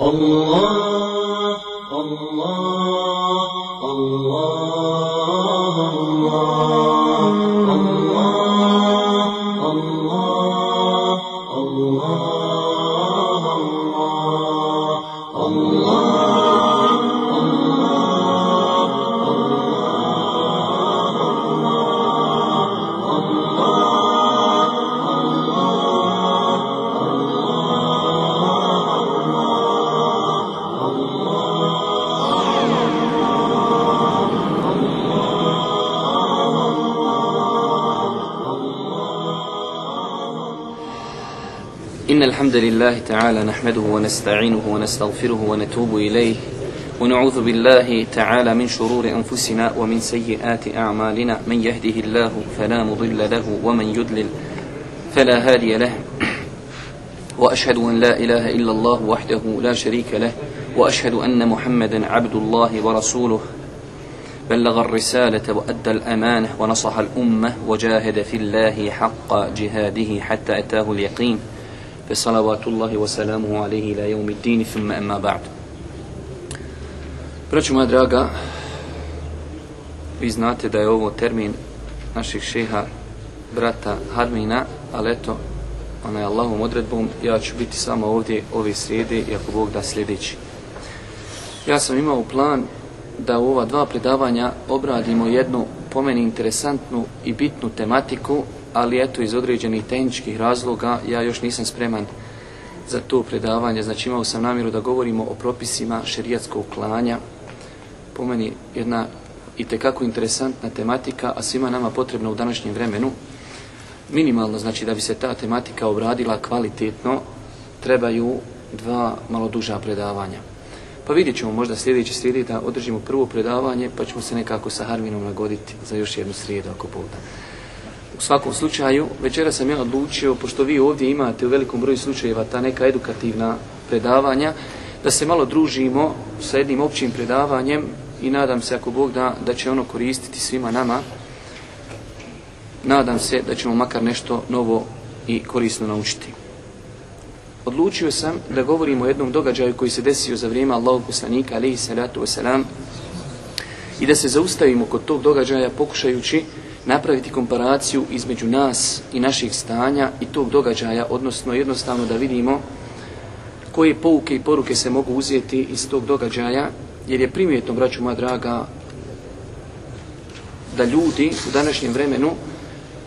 الله الله. الحمد لله تعالى نحمده ونستعينه ونستغفره ونتوب إليه ونعوذ بالله تعالى من شرور أنفسنا ومن سيئات أعمالنا. من يهده الله فلا مضل له ومن يضلل فلا هادي له. وأشهد أن لا إله إلا الله وحده لا شريك له. وأشهد أن محمدا عبد الله ورسوله. بلغ الرسالة وأدى الأمانة ونصح الأمة وجاهد في الله حق جهاده حتى أتاه اليقين. ve salavatullahi ve selamuhu aleyhi ila yevmiddini thumme emma ba'd. Moja draga, vi znate da je ovo termin naših šeha brata Harmina, ali eto, ona je Allahom odredbom, ja ću biti samo ovdje ove srijede i ako Bog da sljedeći. Ja sam imao plan da u ova dva predavanja obradimo jednu pomeni interesantnu i bitnu tematiku ali eto iz određenih tehničkih razloga ja još nisam spreman za to predavanje. Znači imao sam namjeru da govorimo o propisima šerijatskog klanja. Po meni jedna i tekako interesantna tematika, a svima nama potrebna u današnjem vremenu. Minimalno, znači da bi se ta tematika obradila kvalitetno, trebaju dva malo duža predavanja. Pa vidjet ćemo možda sljedeći srijedi da održimo prvo predavanje, pa ćemo se nekako sa Harminom nagoditi za još jednu srijedu ako Bog da. U svakom slučaju, večera sam ja odlučio, pošto vi ovdje imate u velikom broju slučajeva ta neka edukativna predavanja, da se malo družimo sa jednim općim predavanjem i nadam se ako Bog da, da će ono koristiti svima nama. Nadam se da ćemo makar nešto novo i korisno naučiti. Odlučio sam da govorim o jednom događaju koji se desio za vrijeme Allahog poslanika, alaihi salatu wasalam, i da se zaustavimo kod tog događaja pokušajući napraviti komparaciju između nas i naših stanja i tog događaja, odnosno jednostavno da vidimo koje pouke i poruke se mogu uzeti iz tog događaja, jer je primjetno, braću moja draga, da ljudi u današnjem vremenu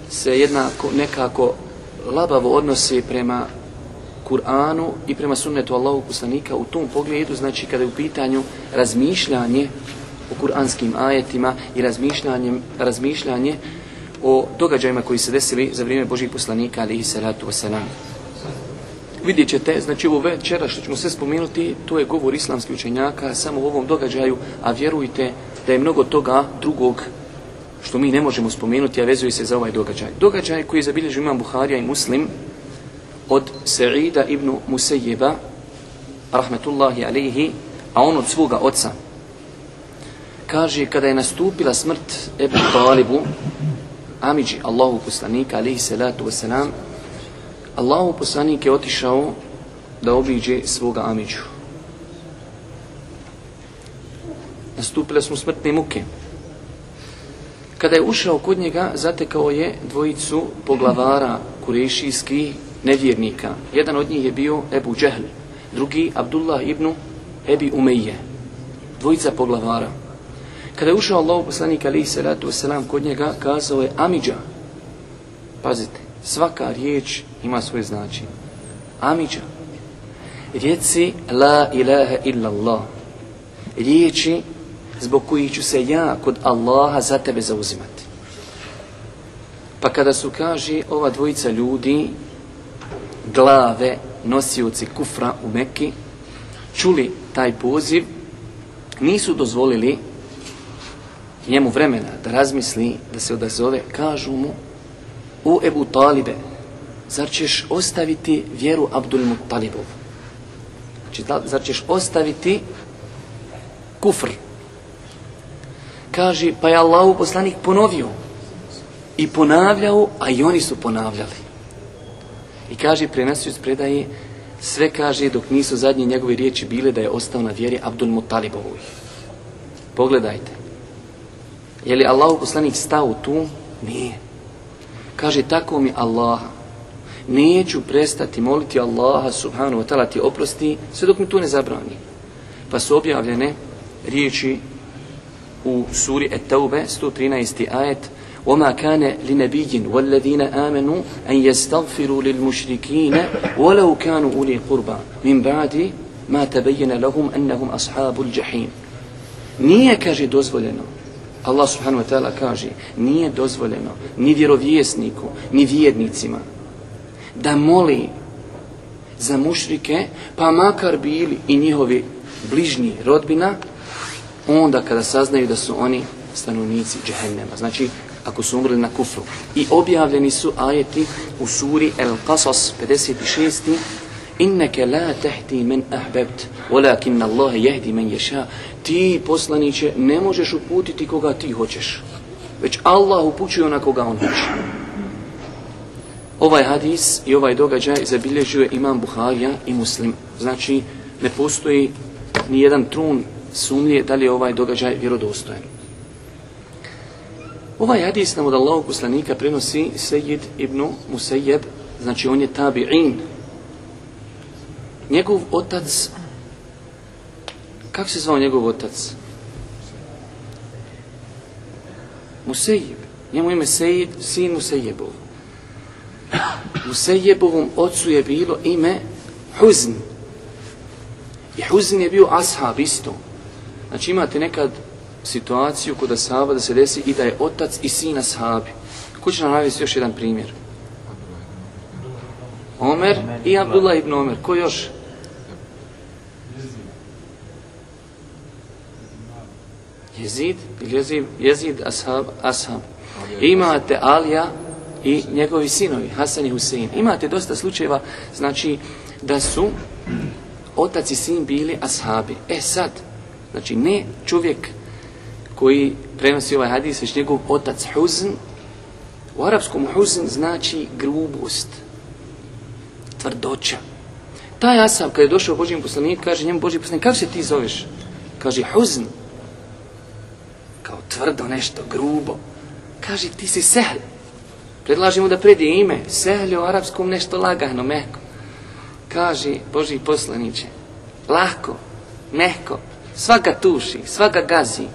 se jednako nekako labavo odnose prema Kur'anu i prema sunnetu Allahu poslanika u tom pogledu, znači kada je u pitanju razmišljanje o kuranskim ajetima i razmišljanje, razmišljanje o događajima koji se desili za vrijeme Božih poslanika, alihi salatu wasalam. Vidjet ćete, znači ovo večera što ćemo sve spomenuti, to je govor islamskih učenjaka samo u ovom događaju, a vjerujte da je mnogo toga drugog što mi ne možemo spomenuti, a vezuje se za ovaj događaj. Događaj koji je zabilježio imam Buharija i Muslim od Sa'ida ibn Musejeba, rahmetullahi alihi, a on od svoga oca, kaže kada je nastupila smrt Ebu Talibu, Amidži, Allahu poslanika, alihi salatu wasalam, Allahu poslanik je otišao da obiđe svoga Amidžu. Nastupile su smrtne muke. Kada je ušao kod njega, zatekao je dvojicu poglavara kurešijskih nevjernika. Jedan od njih je bio Ebu Džehl, drugi Abdullah ibn Ebi Umejje. Dvojica poglavara. Kada je ušao Allah poslanik alaihi salatu wasalam kod njega, kazao je Amidža. Pazite, svaka riječ ima svoje značenje. Amidža. Rijeci la ilaha illa Allah. Riječi zbog kojih ću se ja kod Allaha za tebe zauzimati. Pa kada su, kaže, ova dvojica ljudi, glave, nosioci kufra u Mekki, čuli taj poziv, nisu dozvolili njemu vremena da razmisli, da se odazove, kažu mu, u Ebu Talibe, zar ćeš ostaviti vjeru Abdul Muttalibov? Znači, zar ćeš ostaviti kufr? Kaže, pa je Allahu poslanik ponovio i ponavljao, a i oni su ponavljali. I kaže, prenosio iz predaje, Sve kaže dok nisu zadnje njegove riječi bile da je ostao na vjeri Abdul Mutalibovoj. Pogledajte. Je li Allahu poslanik stao tu? Nije. Kaže tako mi Allaha. Neću prestati moliti Allaha subhanahu wa ta'ala ti oprosti sve dok mi to ne zabrani. Pa su objavljene riječi u suri At-Taube 113. ajet وما كان لنبي والذين آمنوا أن يستغفروا للمشركين ولو كانوا أولي قربى من بعد ما تبين لهم أنهم أصحاب الجحيم nije kaže dozvoljeno Allah subhanahu wa ta'ala kaže nije dozvoljeno ni vjerovjesniku ni vjernicima da moli za mušrike pa makar bili i njihovi bližnji rodbina onda kada saznaju da su oni stanovnici džehennema znači ako su umrli na kufru. I objavljeni su ajeti u suri El Qasas 56. Inneke la tehti men ahbebt, walakin Allahe jehdi men ješa. Ti, poslaniće, ne možeš uputiti koga ti hoćeš. Već Allah upućuje na koga on hoće. Ovaj hadis i ovaj događaj zabilježuje imam Buharija i Muslim. Znači, ne postoji ni jedan trun sumnje da li je ovaj događaj vjerodostojan. Ovaj hadis nam od Allahog poslanika prenosi Sejid ibn Musejeb, znači on je tabi'in. Njegov otac, kako se zvao njegov otac? Musejib. Njemu ime Sejid, sin Musejebov. Musejebovom ocu je bilo ime Huzn. I Huzn je bio ashab isto. Znači imate nekad situaciju kod ashaba da se desi i da je otac i sin ashabi. Ko će nam navesti još jedan primjer? Omer i Abdullah ibn Omer. Ko još? Jezid, Jezid, Jezid ashab, ashab. Imate Alija i njegovi sinovi, Hasan i Husein. Imate dosta slučajeva, znači, da su otac i sin bili ashabi. E sad, znači, ne čovjek koji prenosi ovaj hadis, već njegov otac Huzn. U arapskom Huzn znači grubost, tvrdoća. Taj Asab, kada je došao Božijim poslanik, kaže njemu Božji poslanik, kako se ti zoveš? Kaže Huzn. Tvrdo nešto, grubo. Kaže, ti si Sehl. Predlaži mu da predije ime. Sehl je u arapskom nešto lagano, mehko. Kaže Božji poslaniće, lako, mehko, svaka tuši, svaka gazi.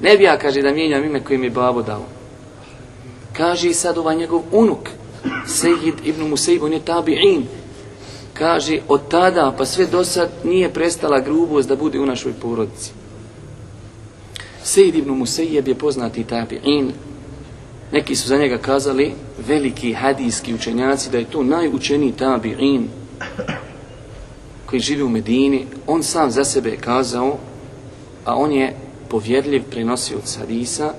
Ne bi ja, kaže, da mijenjam ime koje mi je babo dao. Kaže sad ovaj njegov unuk, Sejid ibn Musejib, on je tabi'in. Kaže, od tada pa sve do sad nije prestala grubost da bude u našoj porodici. Sejid ibn Musejib je poznati tabi'in. Neki su za njega kazali, veliki hadijski učenjaci, da je to najučeniji tabi'in koji živi u Medini. On sam za sebe je kazao, a on je povjedljiv prenosioc hadisa,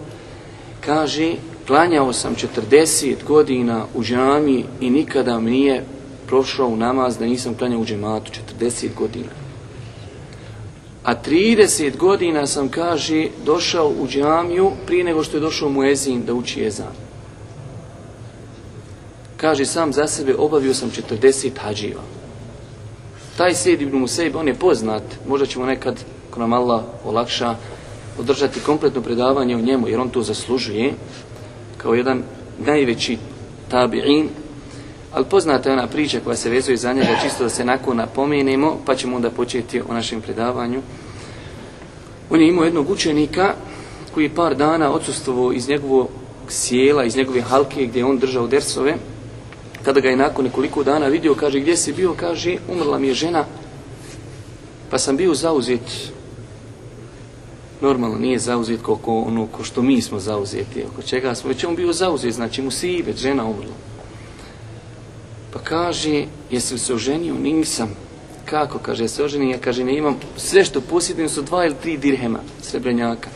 kaže, klanjao sam 40 godina u džami i nikada mi nije prošao u namaz da nisam klanjao u džematu 40 godina. A 30 godina sam, kaže, došao u džamiju prije nego što je došao mu ezin da uči ezan. Kaže, sam za sebe obavio sam 40 hađiva. Taj Sejid ibn Musaib, on je poznat, možda ćemo nekad, ko nam Allah olakša, održati kompletno predavanje o njemu, jer on to zaslužuje, kao jedan najveći tabi'in, ali poznata je ona priča koja se vezuje za njega, čisto da se nakon napomenemo, pa ćemo onda početi o našem predavanju. On je imao jednog učenika koji je par dana odsustvovao iz njegovog sjela, iz njegove halke gdje je on držao dersove. Kada ga je nakon nekoliko dana vidio, kaže gdje si bio, kaže umrla mi je žena, pa sam bio zauzet normalno nije zauzet ko, ko, ono što mi smo zauzeti, oko čega smo, već on bio zauzet, znači mu si već žena umrla. Pa kaže, jesi se oženio? Nisam. Kako? Kaže, se oženio? Ja kaže, ne imam sve što posjedim su dva ili tri dirhema srebrenjaka.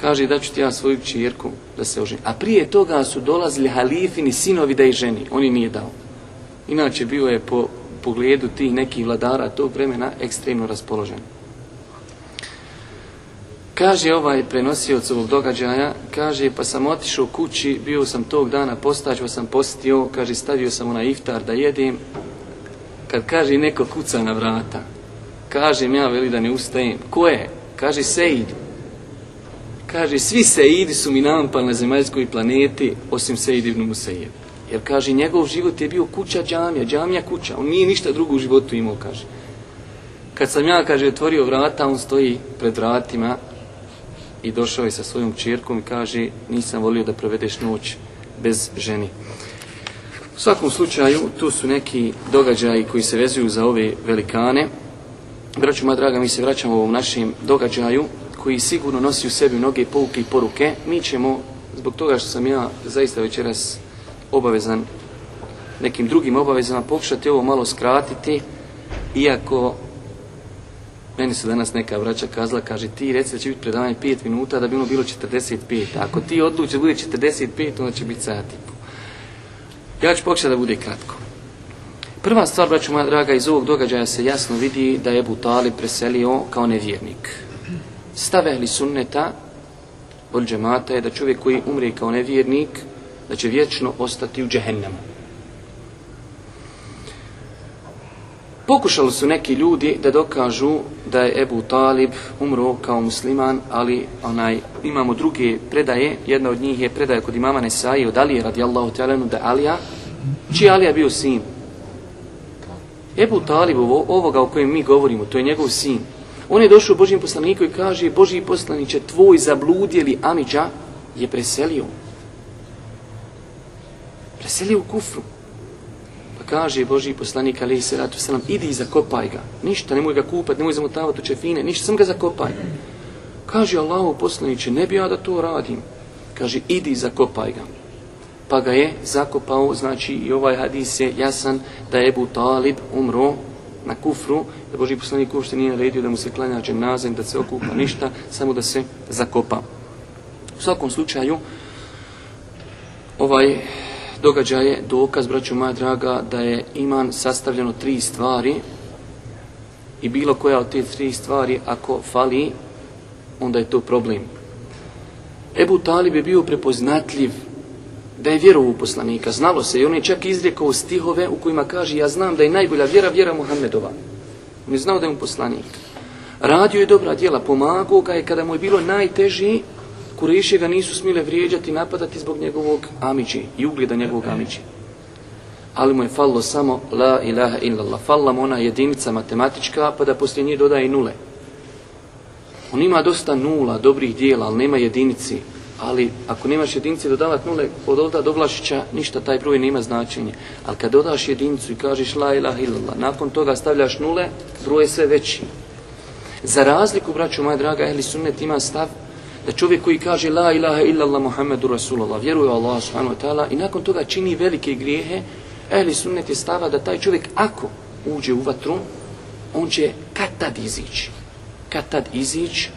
Kaže, da ću ti ja svoju čirku da se oženi. A prije toga su dolazili halifini sinovi da ih ženi. Oni nije dao. Inače, bio je po pogledu tih nekih vladara tog vremena ekstremno raspoložen. Kaže ovaj prenosioc ovog događaja, kaže pa sam otišao kući, bio sam tog dana postać, pa sam postio, kaže stavio sam onaj iftar da jedem kad kaže neko kuca na vrata, kažem ja veli da ne ustajem. Ko je? Kaže Seid. Kaže, svi Seidi su mi nampali na zemaljskoj planeti, osim Seid ibn Musajev. Jer kaže, njegov život je bio kuća džamija, džamija kuća. On nije ništa drugo u životu imao, kaže. Kad sam ja, kaže, otvorio vrata, on stoji pred vratima i došao je sa svojom čirkom i kaže, nisam volio da provedeš noć bez ženi. U svakom slučaju, tu su neki događaji koji se vezuju za ove velikane. Braću moja draga, mi se vraćamo ovom našem događaju koji sigurno nosi u sebi mnoge pouke i poruke. Mi ćemo, zbog toga što sam ja zaista večeras obavezan nekim drugim obavezama, pokušati ovo malo skratiti, iako meni se danas neka vraća kazala, kaže ti reci da će biti predavanje 5 minuta da bi ono bilo 45. Ako ti odluči da bude 45, onda će biti sat i pol. Ja ću pokušati da bude kratko. Prva stvar, braću moja draga, iz ovog događaja se jasno vidi da je Ebu Talib preselio kao nevjernik. Stav ehli sunneta od džemata je da čovjek koji umre kao nevjernik, da će vječno ostati u džehennemu. Pokušali su neki ljudi da dokažu da je Ebu Talib umro kao musliman, ali onaj imamo druge predaje. Jedna od njih je predaja kod imama Nesai od Alije radijallahu ta'alenu da Alija, čiji Alija bio sin. Ebu Talib, ovo, ovoga o kojem mi govorimo, to je njegov sin. On je došao Božim poslaniku i kaže, Božji poslaniće, tvoj zabludjeli Amidža je preselio. Preselio u kufru. Kaže Božji poslanik, ali se ratu selam, idi i zakopaj ga. Ništa, nemoj ga kupat, nemoj zamotavati u čefine, ništa, sam ga zakopaj. Kaže Allahu poslaniće, ne bi ja da to radim. Kaže, idi i zakopaj ga. Pa ga je zakopao, znači i ovaj hadis je jasan da je Ebu Talib umro na kufru, da Boži poslanik uopšte nije naredio da mu se klanja dženazem, da se okupa ništa, samo da se zakopa. U svakom slučaju, ovaj događaj je dokaz, braću moja draga, da je iman sastavljeno tri stvari i bilo koja od te tri stvari, ako fali, onda je to problem. Ebu Talib je bio prepoznatljiv da je vjerovu poslanika. Znalo se i on je čak izrekao stihove u kojima kaže ja znam da je najbolja vjera vjera Muhammedova. On je znao da je on poslanik. Radio je dobra djela, pomagao ga je kada mu je bilo najteži, Kurešije ga nisu smile vrijeđati, napadati zbog njegovog amiđi i ugleda njegovog amiđi. Ali mu je fallo samo la ilaha illallah. Falla mu ona jedinica matematička, pa da poslije nje dodaje nule. On ima dosta nula, dobrih dijela, ali nema jedinici. Ali ako nemaš jedinice dodavati nule od ovda do Vlašića, ništa taj broj nema značenje. Ali kad dodaš jedinicu i kažeš la ilaha illallah, nakon toga stavljaš nule, broj je sve veći. Za razliku, braću moja draga, ehli sunnet ima stav da čovjek koji kaže la ilaha illallah Muhammedu Rasulullah, vjeruje Allah subhanahu wa ta'ala i nakon toga čini velike grijehe, ehli sunnet je stava da taj čovjek ako uđe u vatru, on će kad tad izići. Kad tad izići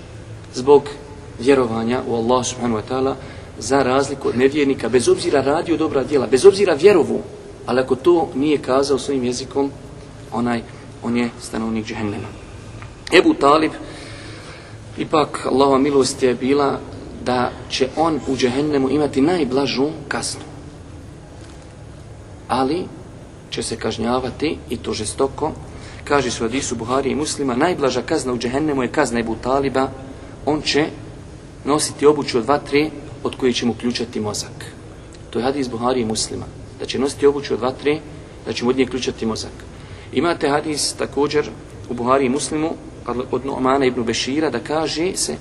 zbog vjerovanja u Allah subhanahu wa ta'ala za razliku od nevjernika, bez obzira radio dobra djela, bez obzira vjerovu, ali ako to nije kazao svojim jezikom, onaj, on je stanovnik džehennema. Ebu Talib, ipak Allahova milost je bila da će on u džehennemu imati najblažu kaznu. Ali će se kažnjavati i to žestoko. Kaže su Adisu Buhari i muslima, najblaža kazna u džehennemu je kazna Ebu Taliba. On će nositi obuću od vatre od koje će mu ključati mozak. To je hadis Buhari i muslima. Da će nositi obuću od vatre, da će mu od nje ključati mozak. Imate hadis također u Buhari i muslimu od Nu'mana ibn Bešira da kaže se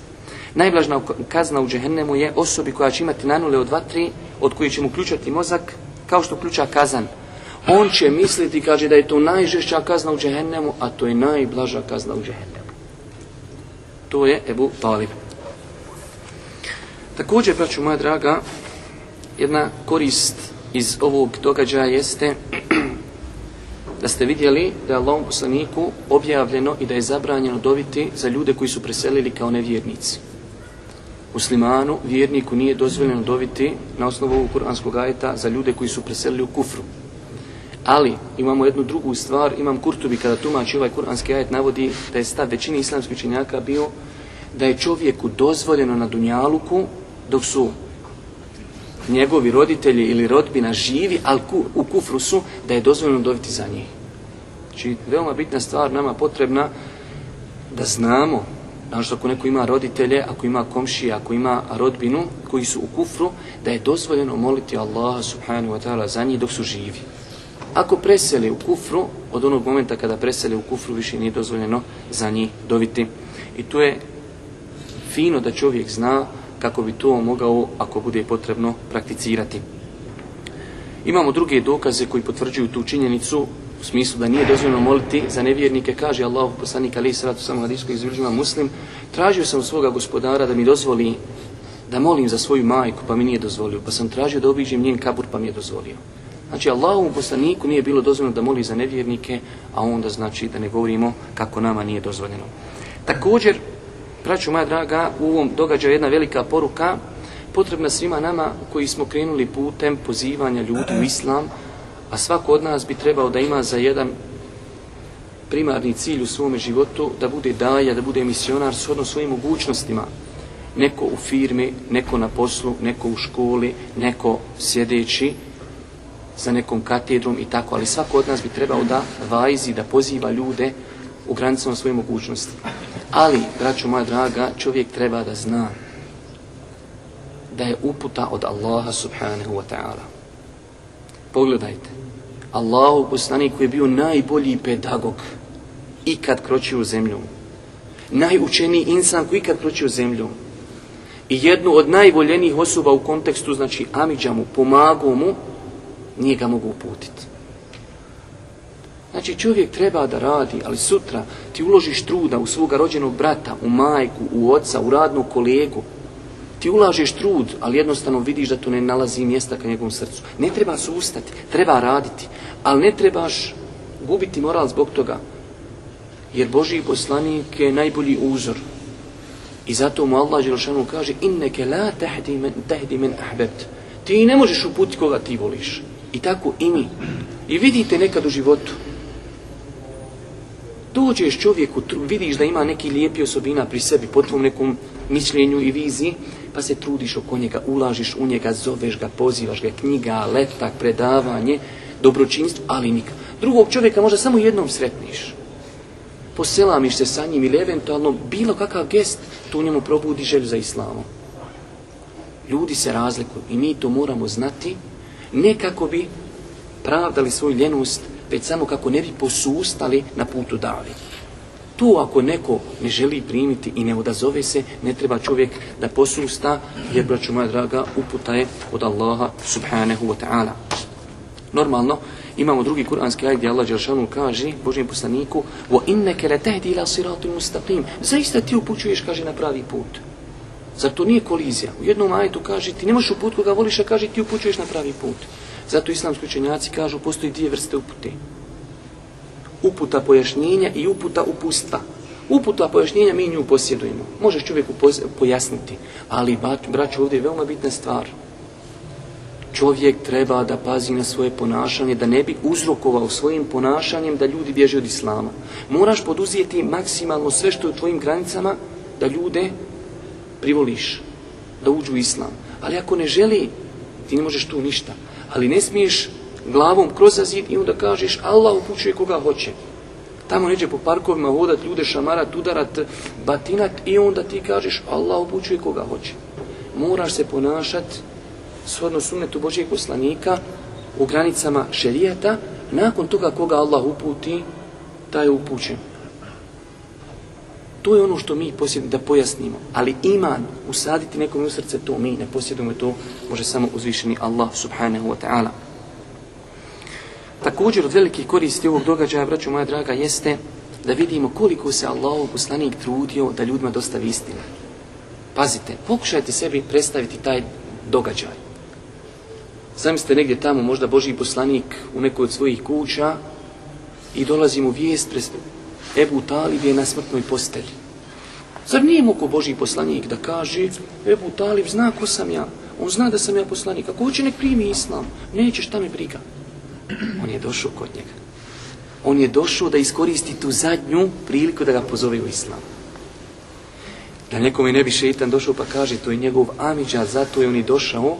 najblažna kazna u džehennemu je osobi koja će imati nanule od vatri od koje će mu ključati mozak kao što ključa kazan. On će misliti, kaže da je to najžešća kazna u džehennemu, a to je najblaža kazna u džehennemu. To je Ebu Talib. Također, braću moja draga, jedna korist iz ovog događaja jeste da ste vidjeli da je Allahom poslaniku objavljeno i da je zabranjeno dobiti za ljude koji su preselili kao nevjernici. Muslimanu, vjerniku nije dozvoljeno dobiti na osnovu ovog kuranskog ajeta za ljude koji su preselili u kufru. Ali imamo jednu drugu stvar, imam Kurtubi kada tumači ovaj kuranski ajet navodi da je stav većini islamskih učenjaka bio da je čovjeku dozvoljeno na Dunjaluku dok su njegovi roditelji ili rodbina živi, ali ku, u kufru su, da je dozvoljeno dobiti za njih. Znači, veoma bitna stvar nama potrebna da znamo, znači ako neko ima roditelje, ako ima komšije, ako ima rodbinu koji su u kufru, da je dozvoljeno moliti Allaha subhanahu wa ta'ala za njih dok su živi. Ako preseli u kufru, od onog momenta kada preseli u kufru više nije dozvoljeno za njih doviti. I to je fino da čovjek zna kako bi to mogao, ako bude potrebno, prakticirati. Imamo druge dokaze koji potvrđuju tu činjenicu u smislu da nije dozvoljeno moliti za nevjernike, kaže Allah poslanik ali sratu samo hadijskog izvrđima muslim, tražio sam svoga gospodara da mi dozvoli da molim za svoju majku, pa mi nije dozvolio, pa sam tražio da obiđem njen kabur, pa mi je dozvolio. Znači Allahovom poslaniku nije bilo dozvoljeno da moli za nevjernike, a onda znači da ne govorimo kako nama nije dozvoljeno. Također, braću moja draga, u ovom događaju jedna velika poruka, potrebna svima nama koji smo krenuli putem pozivanja ljudi u islam, a svako od nas bi trebao da ima za jedan primarni cilj u svome životu, da bude daja, da bude misionar shodno svojim mogućnostima. Neko u firmi, neko na poslu, neko u školi, neko sjedeći za nekom katedrom i tako, ali svako od nas bi trebao da vajzi, da poziva ljude u granicama svoje mogućnosti. Ali, braćo moja draga, čovjek treba da zna da je uputa od Allaha subhanahu wa ta'ala. Pogledajte, Allahu poslanik koji je bio najbolji pedagog ikad kročio zemlju. Najučeniji insan koji ikad kročio zemlju. I jednu od najvoljenijih osoba u kontekstu, znači Amidža mu, pomagao mu, nije ga mogu uputiti. Znači čovjek treba da radi, ali sutra ti uložiš truda u svoga rođenog brata, u majku, u oca, u radnog kolegu. Ti ulažeš trud, ali jednostavno vidiš da to ne nalazi mjesta ka njegovom srcu. Ne treba sustati, treba raditi, ali ne trebaš gubiti moral zbog toga. Jer Božiji poslanik je najbolji uzor. I zato mu Allah Đelšanu kaže inneke la tahdi men, tahdi men ahbebt. Ti ne možeš uputiti koga ti voliš. I tako i mi. I vidite nekad u životu. Dođeš čovjeku, vidiš da ima neki lijepi osobina pri sebi, po tvom nekom mišljenju i viziji, pa se trudiš oko njega, ulažiš u njega, zoveš ga, pozivaš ga, knjiga, letak, predavanje, dobročinstvo, ali nikad. Drugog čovjeka možda samo jednom sretniš. Poselamiš se sa njim ili eventualno bilo kakav gest, to u njemu probudi želju za islamom. Ljudi se razlikuju i mi to moramo znati, ne kako bi pravdali svoju ljenost, već samo kako ne bi posustali na putu dali. Tu ako neko ne želi primiti i ne odazove se, ne treba čovjek da posusta, jer, braću moja draga, uputa je od Allaha subhanahu wa ta'ala. Normalno, imamo drugi kuranski ajd gdje Allah Đelšanu kaže Božijem poslaniku وَإِنَّكَ لَتَهْدِ إِلَا صِرَاطِ مُسْتَقِيمِ Zaista ti upućuješ, kaže, na pravi put. Zar to nije kolizija? U jednom ajetu kaže ti ne možeš uput koga voliš, a kaže ti upućuješ na pravi put. Zato islamski učenjaci kažu postoji dvije vrste upute. Uputa pojašnjenja i uputa upustva. Uputa pojašnjenja mi nju posjedujemo. Možeš čovjeku pojasniti, ali braću ovdje je veoma bitna stvar. Čovjek treba da pazi na svoje ponašanje, da ne bi uzrokovao svojim ponašanjem da ljudi bježe od islama. Moraš poduzijeti maksimalno sve što je u tvojim granicama da ljude privoliš, da uđu u islam. Ali ako ne želi, ti ne možeš tu ništa. Ali ne smiješ glavom kroz zid i onda kažeš Allah upućuje koga hoće. Tamo neće po parkovima vodat ljude, šamarat, udarat, batinat i onda ti kažeš Allah upućuje koga hoće. Moraš se ponašati shodno sunnetu Božijeg poslanika u granicama šerijeta, nakon toga koga Allah uputi, taj je upućen. To je ono što mi posjedimo, da pojasnimo. Ali iman, usaditi nekom u srce, to mi ne posjedujemo, to može samo uzvišeni Allah subhanahu wa ta'ala. Također od velikih koristi ovog događaja, braću moja draga, jeste da vidimo koliko se Allahov poslanik trudio da ljudima dostavi istinu. Pazite, pokušajte sebi predstaviti taj događaj. Zamislite negdje tamo, možda Božji poslanik u nekoj od svojih kuća i dolazi mu vijest pred Ebu Talib je na smrtnoj postelji. Zar nije mogo Božji poslanik da kaže Ebu Talib zna ko sam ja, on zna da sam ja poslanik, ako hoće nek primi islam, neće šta me briga. On je došao kod njega. On je došao da iskoristi tu zadnju priliku da ga pozove u islam. Da nekome ne bi šeitan došao pa kaže to je njegov amiđa, zato je on i došao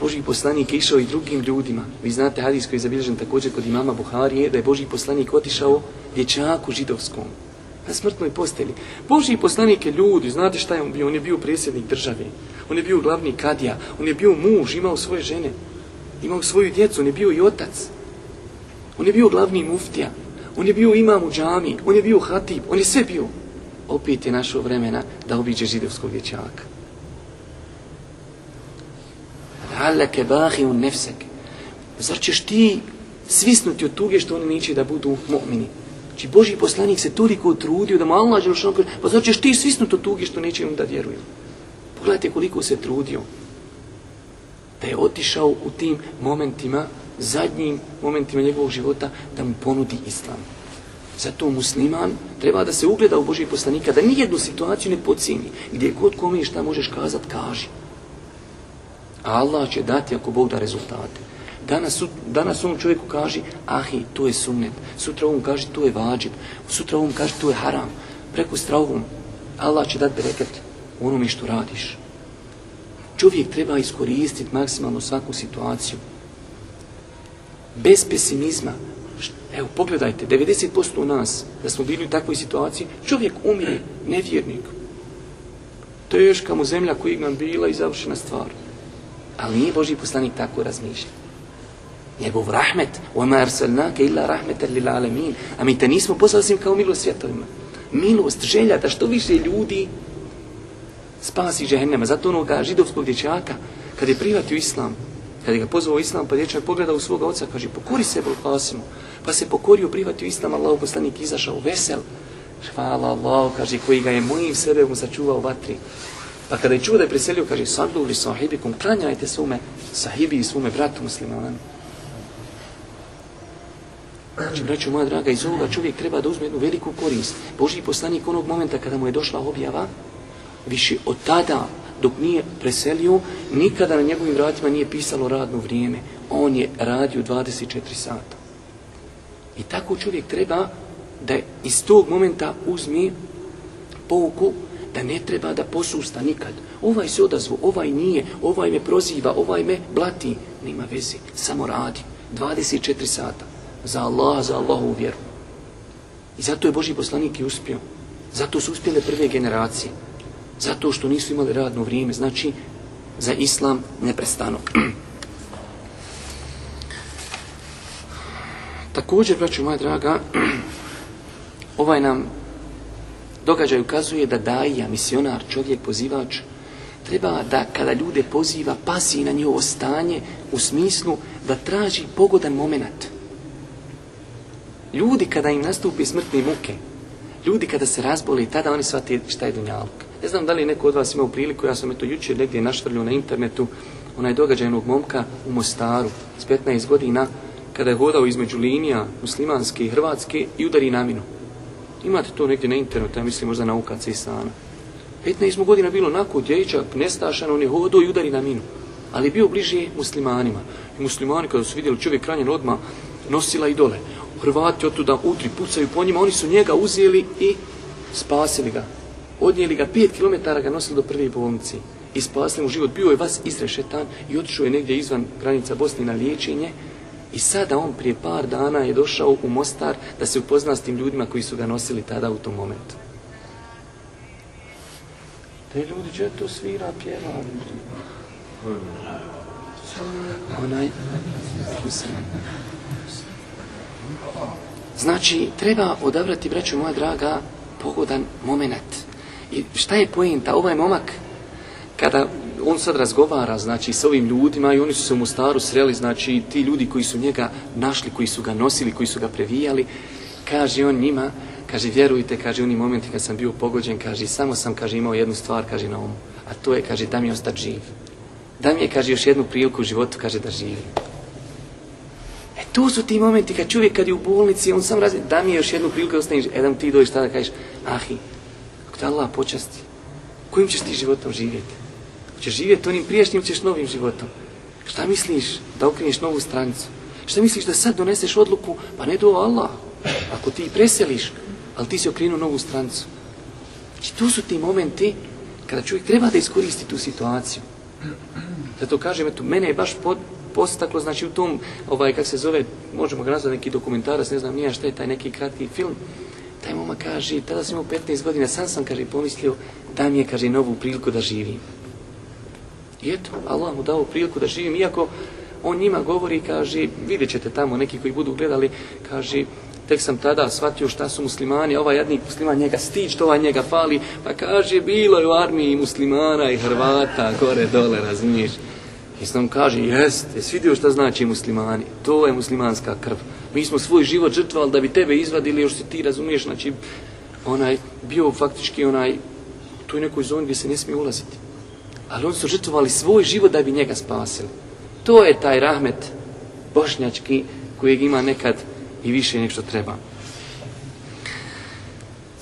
Boži poslanik je išao i drugim ljudima. Vi znate hadis koji je zabilježen također kod imama Buharije, da je Boži poslanik otišao dječaku židovskom na smrtnoj postelji. Boži poslanik je ljudi, znate šta je on bio? On je bio predsjednik države, on je bio glavni kadija, on je bio muž, imao svoje žene, imao svoju djecu, on je bio i otac. On je bio glavni muftija, on je bio imam u džami, on je bio hatib, on je sve bio. Opet je našo vremena da obiđe židovskog dječaka. Alake bahi un nefsek. Zar ćeš ti svisnuti od tuge što oni neće da budu mu'mini? Znači Boži poslanik se toliko trudio da mu Allah kaže, pa zar ćeš ti svisnuti od tuge što neće im da vjeruju? Pogledajte koliko se trudio. Da je otišao u tim momentima, zadnjim momentima njegovog života, da mu ponudi islam. Zato musliman treba da se ugleda u Božih poslanika, da nijednu situaciju ne pocijeni. Gdje god kome šta možeš kazat, kaži. A Allah će dati ako Bog da rezultate. Danas, danas on čovjeku kaže, ahi, to je sunnet. Sutra on kaže, to je vađib. Sutra on kaže, to je haram. Preko stravom, Allah će dati bereket onome što radiš. Čovjek treba iskoristiti maksimalno svaku situaciju. Bez pesimizma. Evo, pogledajte, 90% nas, da smo bili u takvoj situaciji, čovjek umire, nevjernik. Teška mu zemlja koja nam bila i završena stvar. Ali nije Boži poslanik tako razmišlja. Njegov rahmet, وَمَا أَرْسَلْنَاكَ إِلَّا رَحْمَةً لِلْعَالَمِينَ A mi te nismo poslali sim kao milost svjetovima. Milost, želja da što više ljudi spasi žehennema. Zato onoga židovskog dječaka, kad je prihvatio islam, kad je ga pozvao islam, pa dječak pogleda u svoga oca, kaže, pokori se Qasimu. Pa se pokorio, prihvatio islam, Allah poslanik izašao vesel. Hvala Allah, kaže, koji ga je mojim srebom sačuvao vatri. Pa kada je čuo da je preselio, kaže, sallu li sahibikum, klanjajte svome sahibi i svome bratu muslimanu. Znači, braću moja draga, iz ovoga čovjek treba da uzme jednu veliku korist. Boži poslanik onog momenta kada mu je došla objava, više od tada, dok nije preselio, nikada na njegovim vratima nije pisalo radno vrijeme. On je radio 24 sata. I tako čovjek treba da iz tog momenta uzme pouku da ne treba da posusta nikad. Ovaj se odazvu, ovaj nije, ovaj me proziva, ovaj me blati. Nema veze, samo radi. 24 sata. Za Allah, za Allahu vjeru. I zato je Boži poslanik i uspio. Zato su uspjele prve generacije. Zato što nisu imali radno vrijeme. Znači, za Islam neprestano. Također, braću moja draga, ovaj nam događaj ukazuje da daja, misionar, čovjek, pozivač, treba da kada ljude poziva, pasi na njihovo stanje u smislu da traži pogodan moment. Ljudi kada im nastupi smrtne muke, ljudi kada se razboli, tada oni shvati šta je dunjaluk. Ne znam da li neko od vas imao priliku, ja sam eto jučer negdje našvrljio na internetu onaj događajnog momka u Mostaru s 15 godina kada je hodao između linija muslimanske i hrvatske i udari na minu. Imate to negdje na internetu, ja mislim možda na UKC sana. 15 godina bilo nakon dječak, nestašan, on je hodao i udari na minu. Ali bio bliže muslimanima. I muslimani kada su vidjeli čovjek ranjen odmah nosila i dole. Hrvati od tuda utri pucaju po njima, oni su njega uzeli i spasili ga. Odnijeli ga 5 km ga nosili do prve bolnice i spasili mu život. Bio je vas izrešetan i otišao je negdje izvan granica Bosne na liječenje. I sada on prije par dana je došao u Mostar da se upozna s tim ljudima koji su ga nosili tada u tom momentu. Te ljudi će to svira, pjeva. Onaj... Znači, treba odabrati, braću moja draga, pogodan moment. I šta je pojenta? Ovaj momak, kada on sad razgovara, znači, s ovim ljudima i oni su se u Mostaru sreli, znači, ti ljudi koji su njega našli, koji su ga nosili, koji su ga previjali, kaže on njima, kaže, vjerujte, kaže, oni momenti kad sam bio pogođen, kaže, samo sam, kaže, imao jednu stvar, kaže, na umu, a to je, kaže, da mi ostati živ. Da mi je, kaže, još jednu priliku u životu, kaže, da živim. E, to su ti momenti kad čovjek kad je u bolnici, on sam razli, da mi je još jednu priliku da ostaniš, jedan ti dođeš tada kažeš, ahi, te Allah počasti, kojim ćeš ti životom živjeti? Hoćeš živjeti onim prijašnjim, ćeš novim životom. Šta misliš da okreneš novu stranicu? Šta misliš da sad doneseš odluku, pa ne do Allah, ako ti preseliš, ali ti si okrenuo novu stranicu. Znači, tu su ti momenti kada čovjek treba da iskoristi tu situaciju. Zato kažem, eto, mene je baš pod, postaklo, znači u tom, ovaj, kak se zove, možemo ga nazvati neki dokumentarac, ne znam nija šta je taj neki kratki film, taj moma kaže, tada sam imao 15 godina, sam sam, kaže, pomislio da mi je, kaže, novu priliku da živim. I eto, Allah mu dao priliku da živim, iako on njima govori, kaže, vidjet ćete tamo, neki koji budu gledali, kaže, tek sam tada shvatio šta su muslimani, ovaj jadnik musliman njega stić, to ovaj njega fali, pa kaže, bilo je u armiji muslimana i Hrvata, gore, dole, razumiješ. Islam kaže, jest, jesi vidio šta znači muslimani, to je muslimanska krv. Mi smo svoj život žrtvali da bi tebe izvadili, još se ti razumiješ, znači, onaj, bio faktički onaj, u toj nekoj zoni gdje se ne smije ulaziti. Ali oni su žrtvovali svoj život da bi njega spasili. To je taj rahmet bošnjački kojeg ima nekad i više nek što treba.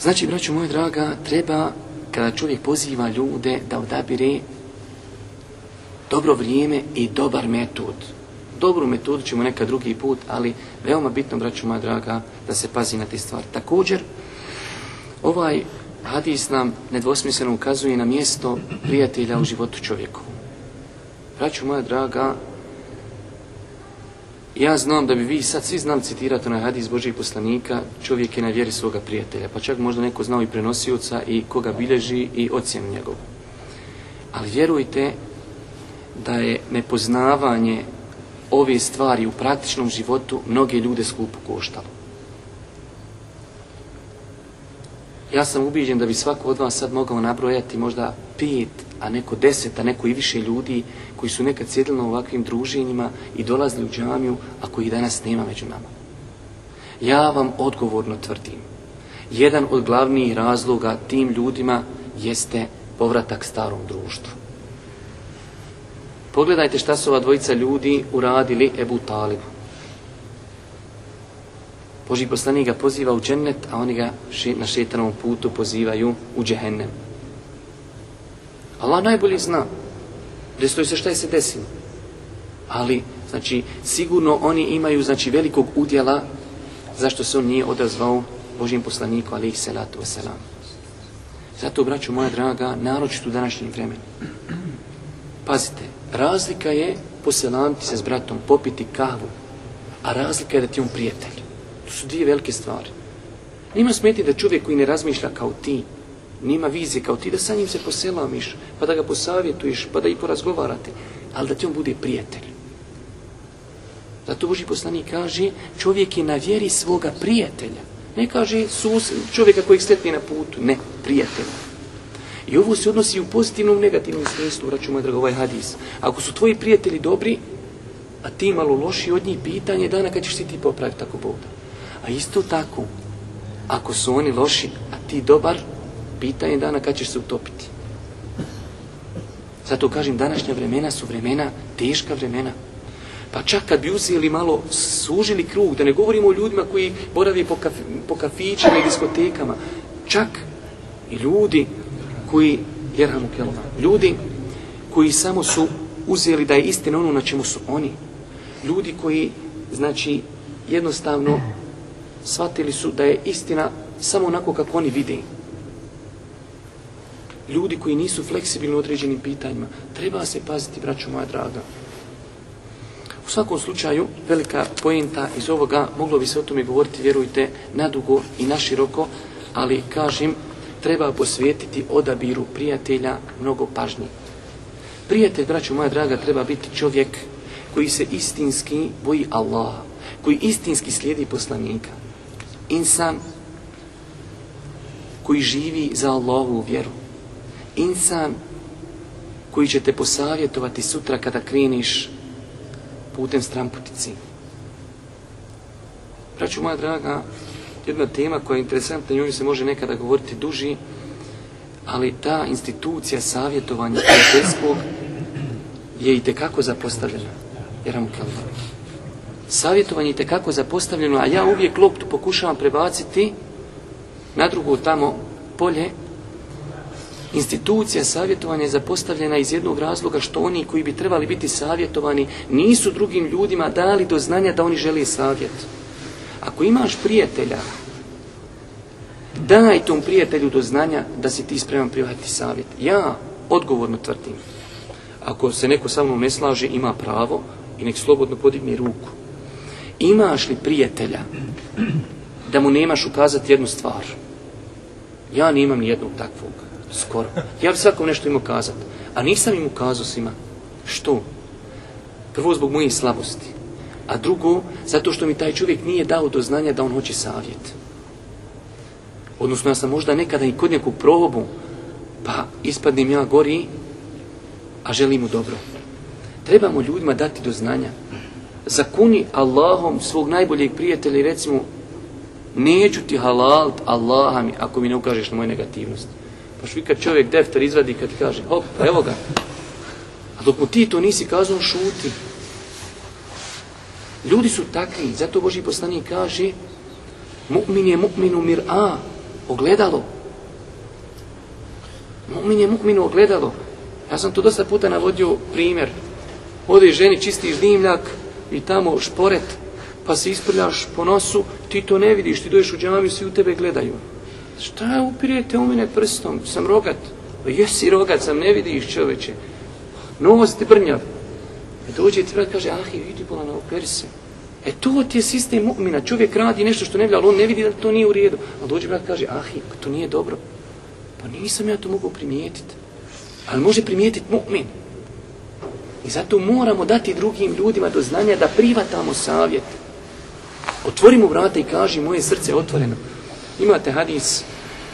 Znači, braću moja draga, treba kada čovjek poziva ljude da odabire dobro vrijeme i dobar metod. Dobru metodu ćemo nekad drugi put, ali veoma bitno, braću moja draga, da se pazi na te stvari. Također, ovaj hadis nam nedvosmisleno ukazuje na mjesto prijatelja u životu čovjeku. Braću moja draga, ja znam da bi vi sad svi znali citirati na hadis Božih poslanika, čovjek je na vjeri svoga prijatelja, pa čak možda neko znao i prenosioca i koga bilježi i ocjenu njegovu. Ali vjerujte da je nepoznavanje ove stvari u praktičnom životu mnoge ljude skupo koštalo. Ja sam ubiđen da bi svako od vas sad mogao nabrojati možda pet, a neko deset, a neko i više ljudi koji su nekad sjedili na ovakvim druženjima i dolazili u džamiju, a koji danas nema među nama. Ja vam odgovorno tvrdim, jedan od glavnijih razloga tim ljudima jeste povratak starom društvu. Pogledajte šta su ova dvojica ljudi uradili Ebu Talibu. Boži poslanik ga poziva u džennet, a oni ga na šetanovom putu pozivaju u džehennem. Allah najbolje zna. Desilo se šta je se desilo. Ali, znači, sigurno oni imaju, znači, velikog udjela zašto se on nije odazvao Božim poslaniku, ali ih salatu wasalam. Zato, braću moja draga, naročito u današnjem vremenu. Pazite, razlika je poselanti se s bratom, popiti kahvu, a razlika je da ti on prijatelj. To su dvije velike stvari. Nima smeti da čovjek koji ne razmišlja kao ti, nima vizije kao ti, da sa njim se poselamiš, pa da ga posavjetuješ, pa da i porazgovarate, ali da ti on bude prijatelj. Zato Boži poslanik kaže, čovjek je na vjeri svoga prijatelja. Ne kaže sus, čovjeka kojeg sretni na putu, ne, prijatelja. I ovo se odnosi u pozitivnom negativnom smislu, vraću moj drago, ovaj hadis. Ako su tvoji prijatelji dobri, a ti malo loši od njih, pitanje dana kad ćeš si ti popraviti tako Bog da. A isto tako, ako su oni loši, a ti dobar, pitanje dana kad ćeš se utopiti. Zato kažem, današnja vremena su vremena, teška vremena. Pa čak kad bi uzeli malo, sužili krug, da ne govorimo o ljudima koji boravi po, kafi, po kafićima i diskotekama, čak i ljudi koji, ljudi koji samo su uzeli da je istina ono na čemu su oni. Ljudi koji, znači, jednostavno shvatili su da je istina samo onako kako oni vide. Ljudi koji nisu fleksibilni u određenim pitanjima. Treba se paziti, braću moja draga. U svakom slučaju, velika poenta iz ovoga, moglo bi se o tome govoriti, vjerujte, nadugo i naširoko, ali kažem, treba posvijetiti odabiru prijatelja mnogo pažnje. Prijatelj, braću moja draga, treba biti čovjek koji se istinski boji Allaha, koji istinski slijedi poslanika. Insan koji živi za Allahovu vjeru. Insan koji će te posavjetovati sutra kada kreniš putem stramputici. Braću moja draga, jedna tema koja je interesantna, njoj se može nekada govoriti duži, ali ta institucija savjetovanja prijateljskog je i tekako zapostavljena. Jer Savjetovanje je tekako zapostavljeno, a ja uvijek loptu pokušavam prebaciti na drugo tamo polje. Institucija savjetovanja je zapostavljena iz jednog razloga što oni koji bi trebali biti savjetovani nisu drugim ljudima dali do znanja da oni žele savjet. Ako imaš prijatelja, daj tom prijatelju do znanja da si ti spreman prihvatiti savjet. Ja odgovorno tvrdim. ako se neko sa mnom ne slaže, ima pravo i nek slobodno podigne ruku. Imaš li prijatelja da mu nemaš ukazati jednu stvar? Ja nemam ni jednog takvog, skoro. Ja bi svakom nešto imao kazati, a nisam im ukazao svima. Što? Prvo zbog moje slabosti, a drugo zato što mi taj čovjek nije dao do znanja da on hoće savjet. Odnosno ja sam možda nekada i kod neku probu, pa ispadnem ja gori, a želim mu dobro. Trebamo ljudima dati do znanja. Zakuni Allahom svog najboljeg prijatelja i recimo neću ti halalt Allaha mi ako mi ne ukažeš na moju negativnost. Pa što kad čovjek defter izvadi kad kaže hop, evo ga. A dok mu ti to nisi kazao, šuti. Ljudi su takvi, zato Boži poslanik kaže mu'min je mu'minu mir'a, ogledalo. Mu'min je mu'minu ogledalo. Ja sam to dosta puta navodio primjer. Ode ženi čistiš dimljak i tamo šporet, pa se isprljaš po nosu, ti to ne vidiš, ti dođeš u džamiju, svi u tebe gledaju. Šta upirete u mene prstom? Sam rogat. Pa jesi rogat, sam ne vidiš čoveče. Nos ti brnjav. Dođe brat kaže, ah, vidi bola na operi se. E to ti je sistem mu'mina. Čovjek radi nešto što ne vidi, ali on ne vidi da to nije u redu. A dođe brat kaže, ah, to nije dobro. Pa nisam ja to mogao primijetiti. Ali može primijetiti mu'min. I zato moramo dati drugim ljudima do znanja da privatamo savjet. Otvori mu vrata i kaži, moje srce je otvoreno. Imate hadis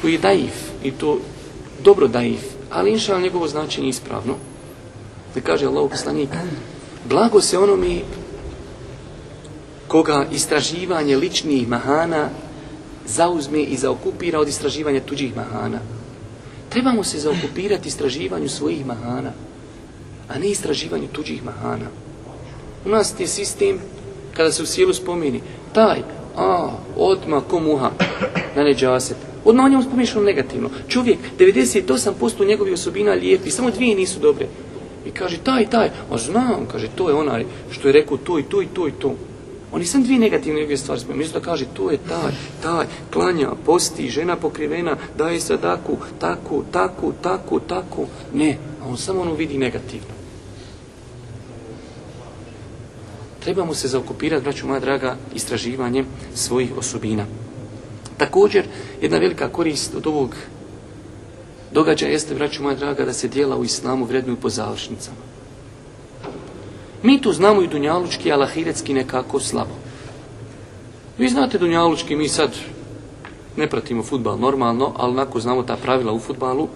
koji je daif i to dobro daif, ali inša njegovo značenje ispravno. Da kaže Allah poslanik, blago se onome koga istraživanje ličnih mahana zauzme i zaokupira od istraživanja tuđih mahana. Trebamo se zaokupirati istraživanju svojih mahana, a ne istraživanju tuđih mahana. U nas je sistem, kada se u sjelu spomeni, taj, a, odma ko muha, na neđaset. Odmah o njemu spomeniš ono negativno. Čovjek, 98% njegovih osobina lijepi, samo dvije nisu dobre. I kaže, taj, taj, a znam, kaže, to je onaj što je rekao to i to i to i to. Oni sam dvije negativne njegove stvari spomenu. Mislim da kaže, to je taj, taj, klanja, posti, žena pokrivena, daje sadaku, tako, tako, tako, tako. Ne, a on samo ono vidi negativno. Trebamo se zaokupirati, braću moja draga, istraživanjem svojih osobina. Također, jedna velika korist od ovog događaja jeste, braću moja draga, da se dijela u islamu vrednuju po završnicama. Mi tu znamo i dunjalučki, ali ahiretski nekako slabo. Vi znate dunjalučki, mi sad ne pratimo futbal normalno, ali onako znamo ta pravila u futbalu.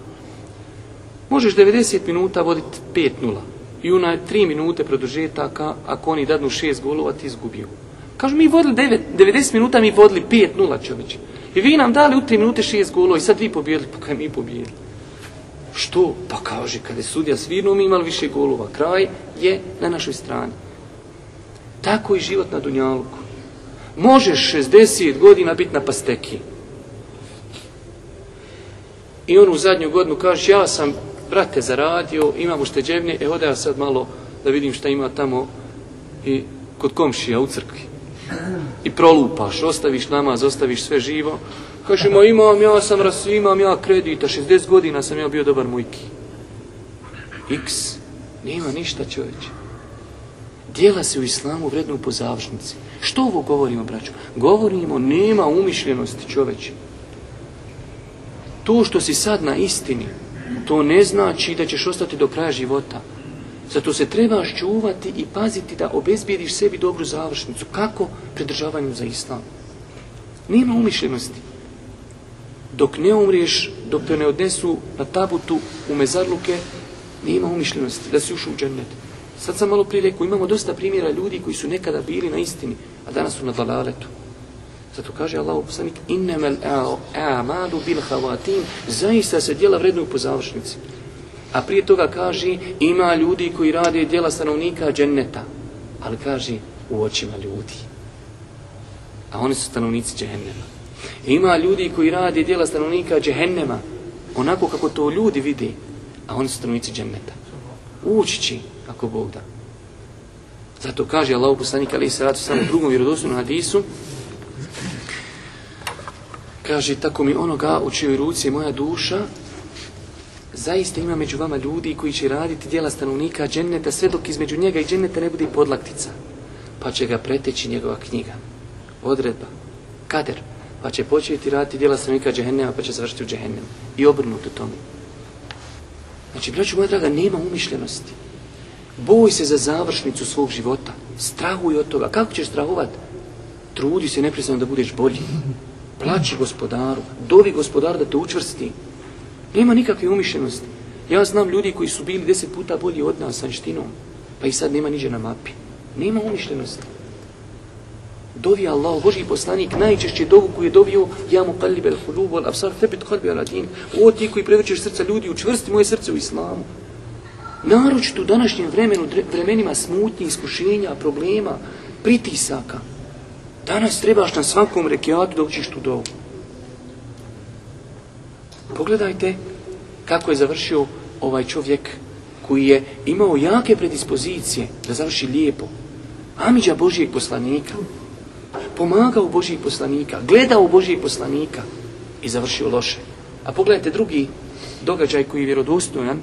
Možeš 90 minuta voditi 5-0 i una 3 minute produžetaka, ako oni dadnu 6 golova, ti izgubio. Kažu, mi vodili 9, 90 minuta, mi vodili 5-0 čovječe. I vi nam dali u 3 minute 6 golova i sad vi pobjedili, pa kaj mi pobjedili. Što? Pa kaže, kada je sudija svirnuo, mi imali više golova. Kraj je na našoj strani. Tako i život na Dunjaluku. Možeš 60 godina biti na pasteki. I on u zadnju godinu kaže, ja sam, brate, zaradio, imam ušteđevnje, e, ode sad malo da vidim šta ima tamo i kod komšija u crkvi. I prolupaš, ostaviš namaz, ostaviš sve živo. Kaže, ma imam, ja sam ras, imam ja kredita, 60 godina sam ja bio dobar mujki. X, nema ništa čovječe. Dijela se u islamu vrednu po završnici. Što ovo govorimo, braću? Govorimo, nema umišljenosti čoveče. To što si sad na istini, to ne znači da ćeš ostati do kraja života. Zato se trebaš čuvati i paziti da obezbijediš sebi dobru završnicu. Kako? Pridržavanjem za islam. Nema umišljenosti. Dok ne umriješ, dok te ne odnesu na tabutu u mezarluke, nema umišljenosti da si ušao u džennet. Sad sam malo prije rekao, imamo dosta primjera ljudi koji su nekada bili na istini, a danas su na dalaletu. Zato kaže Allah poslanik, innemel a'malu bil havatim, zaista se djela vrednuju po završnici. A prije toga kaže, ima ljudi koji rade djela stanovnika dženneta, ali kaže, u očima ljudi. A oni su stanovnici džehennema. Ima ljudi koji rade djela stanovnika džehennema, onako kako to ljudi vidi, a oni su stanovnici dženneta. Ući će, ako Bog da. Zato kaže Allah poslanik ali se ratu samo drugom vjerodostojnom hadisu, kaže, tako mi onoga u čijoj ruci je moja duša, zaista ima među vama ljudi koji će raditi djela stanovnika dženneta sve dok između njega i dženneta ne bude podlaktica. Pa će ga preteći njegova knjiga. Odredba. Kader. Pa će početi raditi djela stanovnika džehennema pa će završiti u džehennemu. I obrnuto tome. Znači, braću moja draga, nema umišljenosti. Boj se za završnicu svog života. Strahuj od toga. Kako ćeš strahovat? Trudi se neprestano da budeš bolji. Plaći gospodaru. Dovi gospodaru da te učvrsti. Nema nikakve umišljenosti. Ja znam ljudi koji su bili deset puta bolji od nas sa štinom, pa i sad nema niđe na mapi. Nema umišljenosti. Dovi Allah, Boži poslanik, najčešće dovu koju je dovio, ja mu kalib el hulubu, al absar tebit kalbi al adin. O ti koji prevrćeš srca ljudi, učvrsti moje srce u islamu. Naročito u današnjem vremenu, vremenima smutnji, iskušenja, problema, pritisaka. Danas trebaš na svakom rekiatu da učiš tu dovu. Pogledajte kako je završio ovaj čovjek koji je imao jake predispozicije da završi lijepo. Amidža Božijeg poslanika. Pomagao Božijeg poslanika. Gledao Božijeg poslanika. I završio loše. A pogledajte drugi događaj koji je vjerodostojan.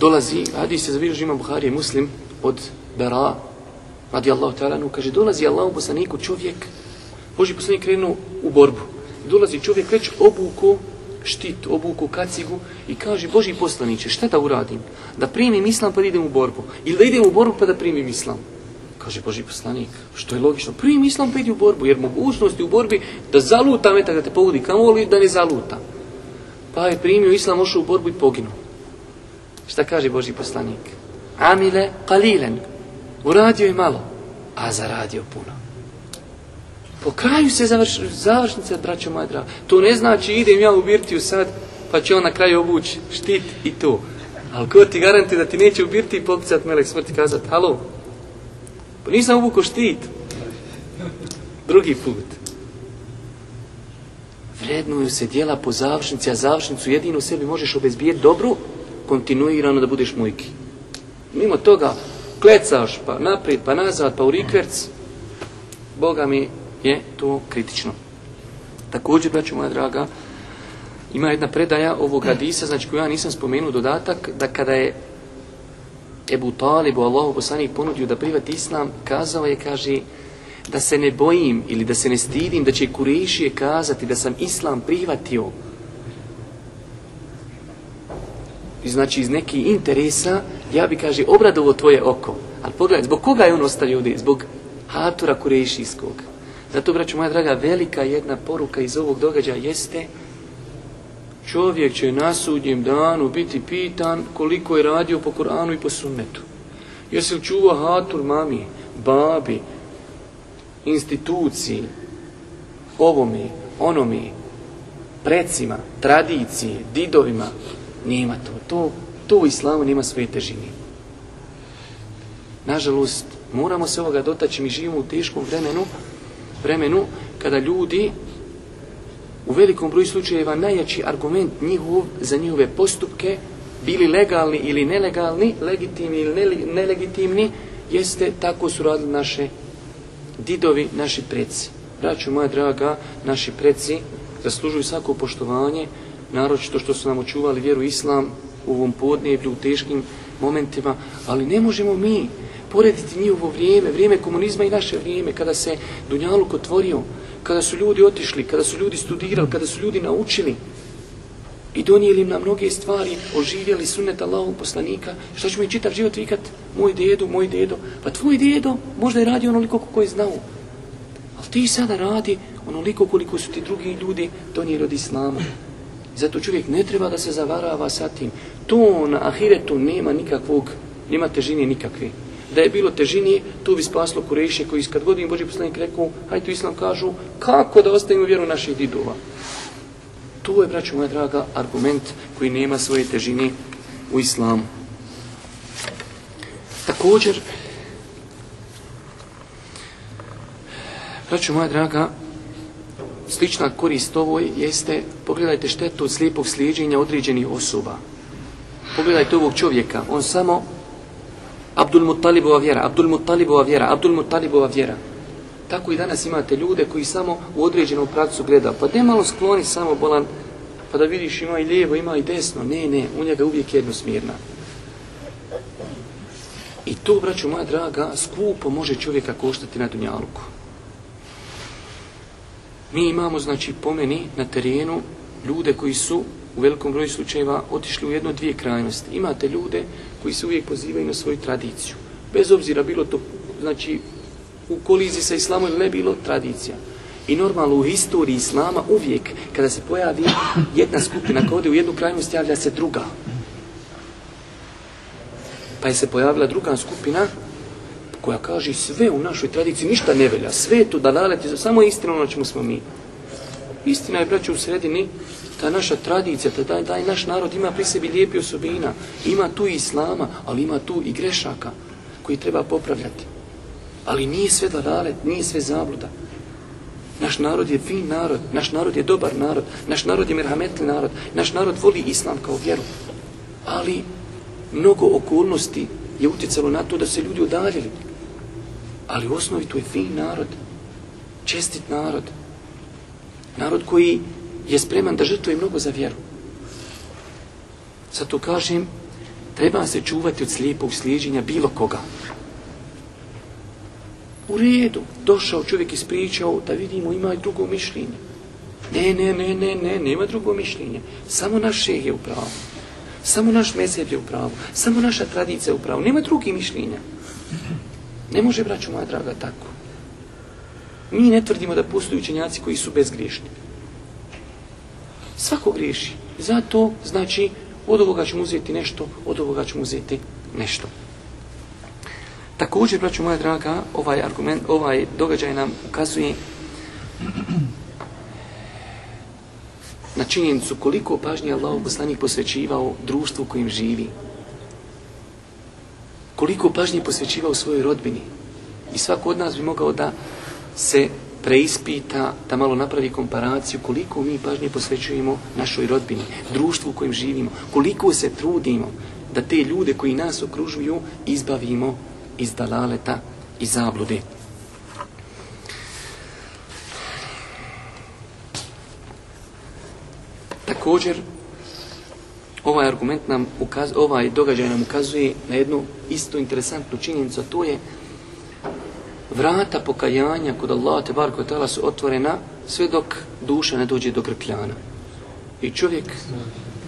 Dolazi, radi se za ima Buhari muslim od Bera, radi Allahu ta'ala, kaže, dolazi Allahu poslaniku čovjek, Boži poslanik krenuo u borbu dolazi čovjek već obuku štit, obuku kacigu i kaže Boži poslaniće, šta da uradim? Da primim islam pa da idem u borbu. Ili da idem u borbu pa da primim islam. Kaže Boži poslanik, što je logično, primim islam pa u borbu, jer mogućnosti u borbi da zaluta metak da te pogodi kamo da ne zaluta. Pa je primio islam, ošao u borbu i poginuo. Šta kaže Boži poslanik? Amile kalilen. Uradio je malo, a zaradio puno. Po kraju se završ, završnica, braćo moja draga. To ne znači idem ja u birtiju sad, pa će on na kraju obući štit i to. Ali ko ti garanti da ti neće u birtiji pokucat melek smrti kazati, halo, pa nisam obukao štit. Drugi put. Vrednuju se dijela po završnici, a završnicu jedinu sebi možeš obezbijeti dobru, kontinuirano da budeš mujki. Mimo toga, klecaš pa naprijed, pa nazad, pa u rikverc, Boga mi je to kritično. Također, braću moja draga, ima jedna predaja ovog hadisa, znači koju ja nisam spomenuo dodatak, da kada je Ebu Talib u Allahu poslanik ponudio da privati islam, kazao je, kaže, da se ne bojim ili da se ne stidim, da će Kurešije kazati da sam islam prihvatio. Znači iz nekih interesa, ja bi, kaže, obradovo tvoje oko. Ali pogledaj, zbog koga je on ostavio ovdje? Zbog Hatura Kurešijskog. Zato, braću moja draga, velika jedna poruka iz ovog događaja jeste čovjek će na sudnjem danu biti pitan koliko je radio po Koranu i po sunnetu. Jesi li čuva hatur mami, babi, instituciji, ovome, onome, precima, tradiciji, didovima, nema to. To, to u islamu nema svoje težine. Nažalost, moramo se ovoga dotaći, mi živimo u teškom vremenu, vremenu kada ljudi u velikom broju slučajeva najjači argument njihov za njihove postupke, bili legalni ili nelegalni, legitimni ili nelegitimni, jeste tako su radili naše didovi, naši preci. Braću moja draga, naši preci zaslužuju svako poštovanje, naročito što su nam očuvali vjeru islam u ovom podneblju, u teškim momentima, ali ne možemo mi porediti njihovo vrijeme, vrijeme komunizma i naše vrijeme, kada se Dunjaluk otvorio, kada su ljudi otišli, kada su ljudi studirali, kada su ljudi naučili i donijeli nam mnoge stvari, oživjeli sunet Allahog poslanika, što ćemo i čitav život vikat, moj dedo, moj dedo, pa tvoj dedo možda je radio onoliko koliko je znao, ali ti sada radi onoliko koliko su ti drugi ljudi donijeli od Islama. Zato čovjek ne treba da se zavarava sa tim. To na ahiretu nema nikakvog, nema težine nikakve da je bilo težinije, to bi spaslo Kureše koji kad god im Boži poslanik rekao, hajde tu islam kažu, kako da ostavimo vjeru naših didova. To je, braću moja draga, argument koji nema svoje težine u islamu. Također, braću moja draga, slična korist ovoj jeste, pogledajte štetu od slijepog slijeđenja određenih osoba. Pogledajte ovog čovjeka, on samo Abdul Muttalibova vjera, Abdul Muttalibova vjera, Abdul Muttalibova vjera. Tako i danas imate ljude koji samo u određenom pravcu gleda. Pa ne malo skloni samo bolan pa da vidiš ima i lijevo, ima i desno. Ne, ne, u njega uvijek jednosmjerna. I to, braću moja draga, skupo može čovjeka koštati na dunjaluku. Mi imamo, znači, po meni na terenu ljude koji su u velikom broju slučajeva otišli u jedno dvije krajnosti. Imate ljude koji se uvijek pozivaju na svoju tradiciju. Bez obzira bilo to, znači, u koliziji sa islamom ili ne bilo tradicija. I normalno u historiji islama uvijek kada se pojavi jedna skupina koja ode u jednu krajnost javlja se druga. Pa je se pojavila druga skupina koja kaže sve u našoj tradiciji ništa ne velja, sve je to da dalete, samo je istina ono čemu smo mi. Istina je, braću, u sredini, ta naša tradicija, ta, taj, taj naš narod ima pri sebi lijepi osobina, ima tu i islama, ali ima tu i grešaka koji treba popravljati. Ali nije sve dalalet, nije sve zabluda. Naš narod je fin narod, naš narod je dobar narod, naš narod je merhametli narod, naš narod voli islam kao vjeru. Ali mnogo okolnosti je utjecalo na to da se ljudi udaljili. Ali u osnovi to je fin narod, čestit narod, narod koji je spreman da žrtvuje mnogo za vjeru. Zato kažem, treba se čuvati od slijepog slijeđenja bilo koga. U redu, došao čovjek ispričao da vidimo ima i drugo mišljenje. Ne, ne, ne, ne, ne, nema drugo mišljenje. Samo naš šeh je u pravu. Samo naš mezheb je u pravu. Samo naša tradicija je u pravu. Nema drugih mišljenja. Ne može, braću moja draga, tako. Mi ne tvrdimo da postoji učenjaci koji su bezgriješni. Svako griješi. Zato, znači, od ovoga ćemo uzeti nešto, od ovoga ćemo uzeti nešto. Također, braću moja draga, ovaj argument, ovaj događaj nam ukazuje na činjenicu koliko pažnje Allah poslanik posvećivao društvu kojim živi. Koliko pažnje posvećivao svojoj rodbini. I svako od nas bi mogao da se preispita, da malo napravi komparaciju koliko mi pažnje posvećujemo našoj rodbini, društvu u kojem živimo, koliko se trudimo da te ljude koji nas okružuju izbavimo iz dalaleta i zablude. Također, ovaj argument nam ukaz, ovaj događaj nam ukazuje na jednu isto interesantnu činjenicu, a to je vrata pokajanja kod Allaha te barko tala su otvorena sve dok duša ne dođe do grkljana. I čovjek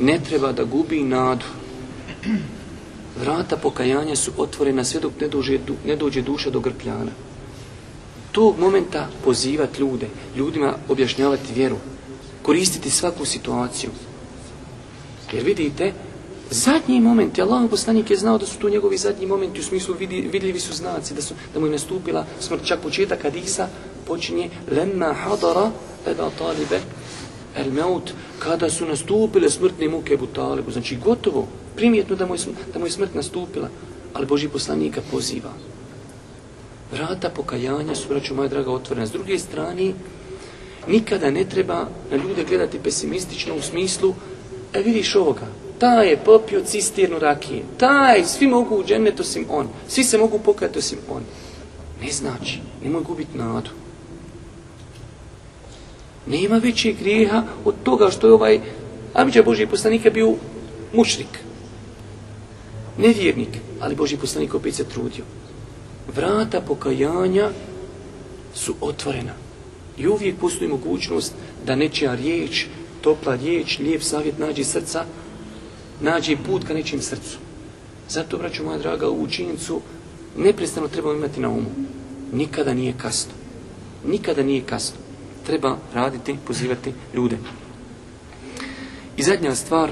ne treba da gubi nadu. Vrata pokajanja su otvorena sve dok ne dođe, ne dođe duša do grkljana. Tog momenta pozivati ljude, ljudima objašnjavati vjeru, koristiti svaku situaciju. Jer vidite, zadnji moment, Allah poslanik je znao da su to njegovi zadnji momenti, u smislu vidljivi su znaci, da, su, da mu je nastupila smrt. Čak početak Hadisa počinje lemma hadara eba talibe el meut, kada su nastupile smrtne muke Ebu Talibu. Znači gotovo, primjetno da mu, je, da mu je smrt nastupila, ali Boži poslanika poziva. Vrata pokajanja su, braću moja draga, otvorena. S druge strane, nikada ne treba na ljude gledati pesimistično u smislu, e vidiš ovoga, taj je popio cisternu rakije, taj, svi mogu u džennet osim on, svi se mogu pokajati osim on. Ne znači, nemoj gubiti nadu. Nema većeg grijeha od toga što je ovaj Amidža Božji poslanika bio mušrik. Nevjernik, ali Božji poslanik opet se trudio. Vrata pokajanja su otvorena. I uvijek postoji mogućnost da nečija riječ, topla riječ, lijep savjet nađe srca, nađe put ka nečim srcu. Zato, braću moja draga, ovu činjenicu neprestano trebamo imati na umu. Nikada nije kasno. Nikada nije kasno. Treba raditi, pozivati ljude. I zadnja stvar,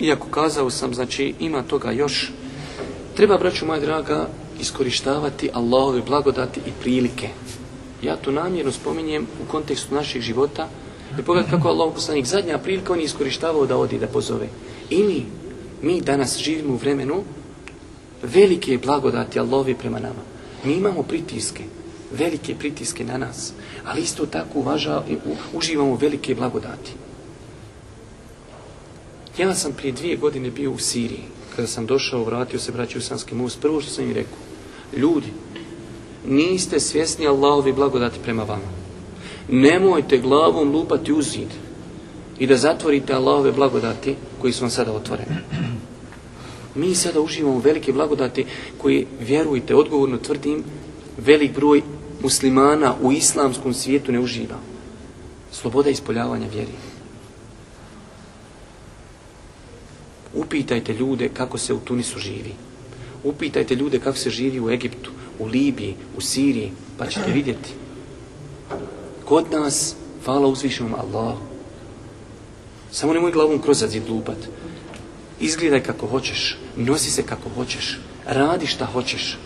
iako kazao sam, znači ima toga još, treba, braću moja draga, iskorištavati Allahove blagodati i prilike. Ja to namjerno spominjem u kontekstu naših života, i pogledaj kako Allah poslanik zadnja prilika on je iskorištavao da odi da pozove. I mi, mi danas živimo u vremenu velike blagodati Allahovi prema nama. Mi imamo pritiske, velike pritiske na nas, ali isto tako uvaža, uživamo velike blagodati. Ja sam prije dvije godine bio u Siriji. Kada sam došao, vratio se, braći u Sanski most, prvo što sam im rekao, ljudi, niste svjesni Allahovi blagodati prema vama. Nemojte glavom lupati u zid. i da zatvorite Allahove blagodati koji su vam sada otvorene. Mi sada uživamo velike blagodati koji, vjerujte, odgovorno tvrdim, velik broj muslimana u islamskom svijetu ne uživa. Sloboda ispoljavanja vjeri. Upitajte ljude kako se u Tunisu živi. Upitajte ljude kako se živi u Egiptu, u Libiji, u Siriji, pa ćete vidjeti. Kod nas, hvala uzvišenom Allahu. Samo nemoj glavom kroz zid lupat. Izgledaj kako hoćeš, nosi se kako hoćeš, radi šta hoćeš.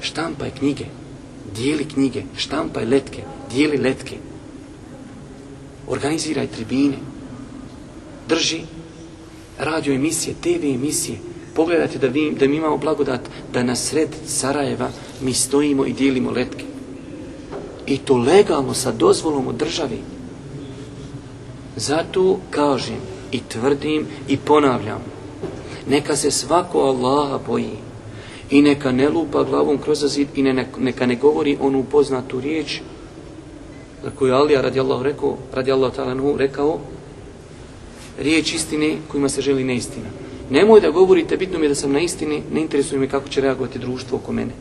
Štampaj knjige, dijeli knjige, štampaj letke, dijeli letke. Organiziraj tribine, drži radio emisije, TV emisije. Pogledajte da, vi, da mi imamo blagodat da na sred Sarajeva mi stojimo i dijelimo letke. I to legalno sa dozvolom od državi. Zato kažem i tvrdim i ponavljam. Neka se svako Allaha boji i neka ne lupa glavom kroz zid i ne, neka ne govori onu poznatu riječ za koju Alija radijallahu rekao, radijallahu ta'ala rekao riječ istine kojima se želi neistina. Nemoj da govorite, bitno mi je da sam na istini, ne interesuje me kako će reagovati društvo oko mene.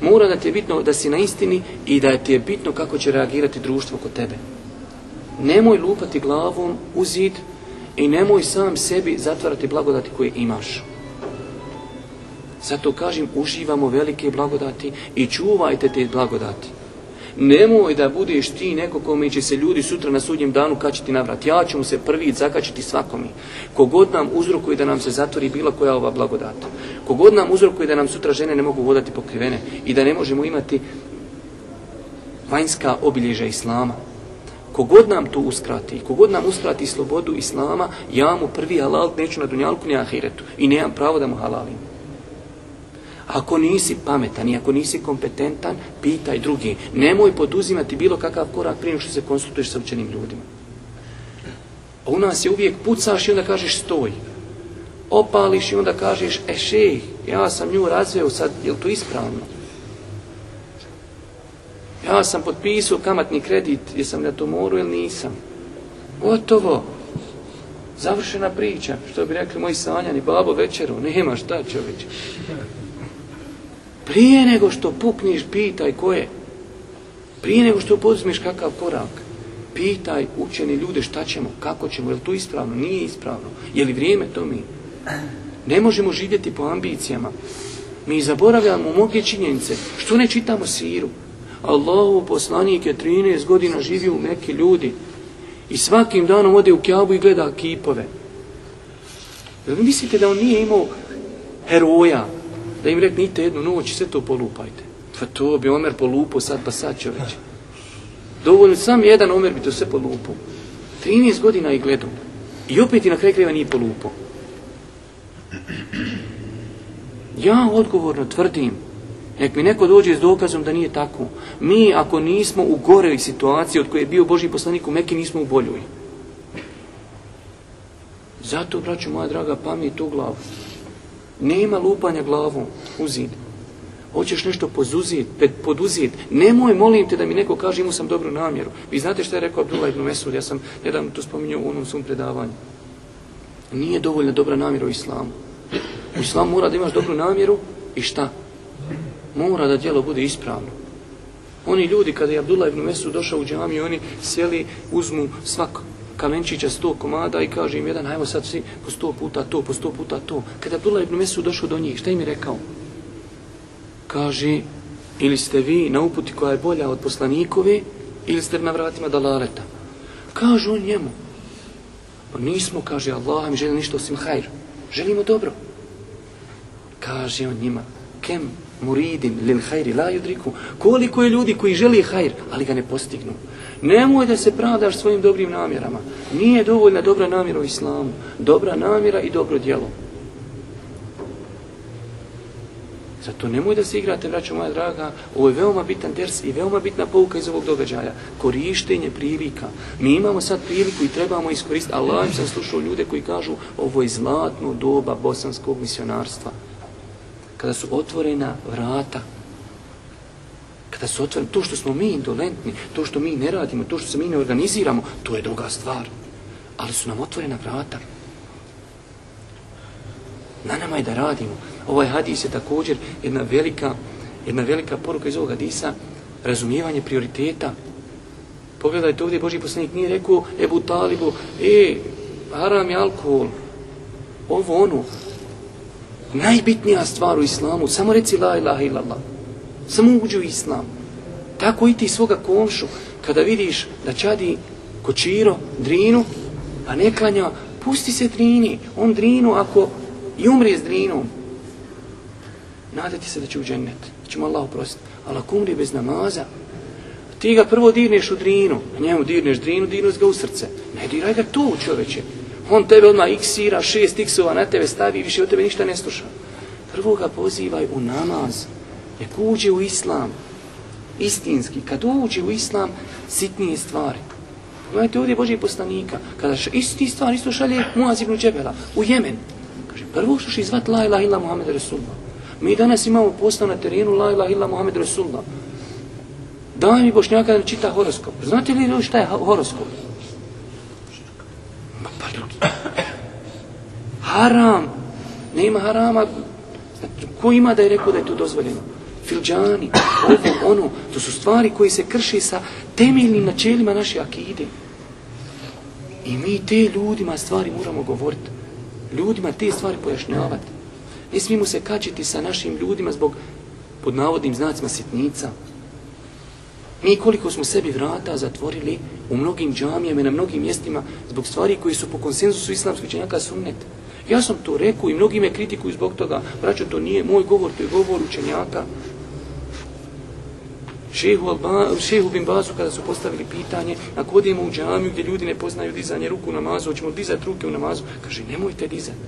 Mora da ti je bitno da si na istini i da ti je bitno kako će reagirati društvo oko tebe. Nemoj lupati glavom u zid i nemoj sam sebi zatvarati blagodati koje imaš. Zato kažem, uživamo velike blagodati i čuvajte te blagodati. Nemoj da budeš ti neko kome će se ljudi sutra na sudnjem danu kačiti na vrat. Ja ću mu se prvi zakačiti svakome. Kogod nam uzrokuje da nam se zatvori bilo koja ova blagodata. Kogod nam uzrokuje da nam sutra žene ne mogu vodati pokrivene i da ne možemo imati vanjska obilježa Islama. Kogod nam to uskrati, kogod nam uskrati slobodu Islama, ja mu prvi halal neću na dunjalku ni ahiretu i nemam pravo da mu halalim. Ako nisi pametan i ako nisi kompetentan, pitaj drugi. Nemoj poduzimati bilo kakav korak prije što se konsultuješ sa učenim ljudima. A u nas je uvijek pucaš i onda kažeš stoj. Opališ i onda kažeš, e šej, ja sam nju razveo sad, je to ispravno? Ja sam potpisao kamatni kredit, jesam na to moru ili nisam? Gotovo. Završena priča, što bi rekli moji sanjani, babo večeru, nema šta čovječe. Prije nego što pukniš, pitaj ko je. Prije nego što poduzmeš kakav korak, pitaj učeni ljude šta ćemo, kako ćemo, je li to ispravno, nije ispravno, je li vrijeme to mi. Ne možemo živjeti po ambicijama. Mi zaboravljamo mnoge činjenice. Što ne čitamo siru? Allahu poslanik je 13 godina živio u neki ljudi i svakim danom ode u kjabu i gleda kipove. Jel mislite da on nije imao heroja, da im reknite jednu noć, sve to polupajte. Pa to bi Omer polupao sad pa sad čovječ. Dovoljno sam jedan Omer bi to sve polupao. 13 godina i gledao. I opet i na kraju krajeva nije polupao. Ja odgovorno tvrdim, nek mi neko dođe s dokazom da nije tako. Mi ako nismo u goroj situaciji od koje je bio Boži poslanik u Meki, nismo u boljoj. Zato, braću moja draga, pamet u glavu. Nema lupanja glavom u zid. Hoćeš nešto pozuzit, poduzit. Nemoj, molim te da mi neko kaže imao sam dobru namjeru. Vi znate što je rekao Abdullah ibn Mesud, ja sam jedan to spominjao u onom svom predavanju. Nije dovoljna dobra namjera u islamu. U islamu mora da imaš dobru namjeru i šta? Mora da djelo bude ispravno. Oni ljudi kada je Abdullah ibn Mesud došao u džamiju, oni sjeli, uzmu svak kamenčića sto komada i kaže im jedan, hajmo sad svi po sto puta to, po sto puta to. Kada Abdullah ibn Mesud došao do njih, šta im je rekao? Kaže, ili ste vi na uputi koja je bolja od poslanikove, ili ste na vratima dalaleta. Kaže on njemu, pa nismo, kaže Allah, mi želimo ništa osim hajr. Želimo dobro. Kaže on njima, kem muridin lil hajri la yudriku. Koliko je ljudi koji želi hajr, ali ga ne postignu. Nemoj da se pravdaš svojim dobrim namjerama. Nije dovoljna dobra namjera u islamu. Dobra namjera i dobro djelo. Zato nemoj da se igrate, braćo moja draga, ovo je veoma bitan ders i veoma bitna pouka iz ovog događaja. Korištenje prilika. Mi imamo sad priliku i trebamo iskoristiti. Allah sam slušao ljude koji kažu ovo je zlatno doba bosanskog misionarstva. Kada su otvorena vrata kada su to što smo mi indolentni, to što mi ne radimo, to što se mi ne organiziramo, to je druga stvar. Ali su nam otvorena vrata. Na nama je da radimo. Ovaj hadis je također jedna velika, jedna velika poruka iz ovog hadisa, razumijevanje prioriteta. Pogledajte ovdje, Boži poslanik nije rekao Ebu Talibu, e, haram je alkohol, ovo ono. Najbitnija stvar u islamu, samo reci la ilaha illallah. Samo uđu islam. Tako i ti svoga komšu, kada vidiš da čadi kočiro, drinu, a ne klanja, pusti se drini. On drinu ako i umrije s drinom. Nadati se da će u džennet, da će mu Allah oprostiti. Ali ako umri bez namaza, ti ga prvo dirneš u drinu, a njemu dirneš drinu, dirneš ga u srce. Ne diraj ga tu, čoveče. On tebe odmah iksira, šest iksova na tebe stavi, više od tebe ništa ne sluša. Prvo ga pozivaj u namaz, nek uđe u islam, istinski. Kad uđe u islam, sitnije stvari. Imajte ovdje Božih poslanika, kada š, isti stvar isto šalje Muaz ibn Džebela u Jemen. Kaže, prvo što će izvat la ilaha illa Muhammed Rasulullah. Mi danas imamo postav na terenu la ilaha illa Muhammed Rasulullah. Daj mi bošnjaka da čita horoskop. Znate li šta je horoskop? Ma pa ljudi. Haram. Nema harama. Ko ima da je rekao da je to dozvoljeno? Filđani, ovo, ono. To su stvari koji se krši sa temeljnim načelima naše akide. I mi te ljudima stvari moramo govoriti. Ljudima te stvari pojašnjavati. Ne smijemo se kačiti sa našim ljudima zbog pod navodnim znacima sitnica. Mi koliko smo sebi vrata zatvorili u mnogim džamijama i na mnogim mjestima zbog stvari koji su po konsenzusu islamskih čenjaka sunnet. Ja sam to rekao i mnogi me kritikuju zbog toga. Braćo, to nije moj govor, to je govor učenjaka. Šehu, Alba, šehu bin Bazu kada su postavili pitanje ako odemo u džamiju gdje ljudi ne poznaju dizanje ruku u namazu, hoćemo dizati ruke u namazu, kaže nemojte dizati.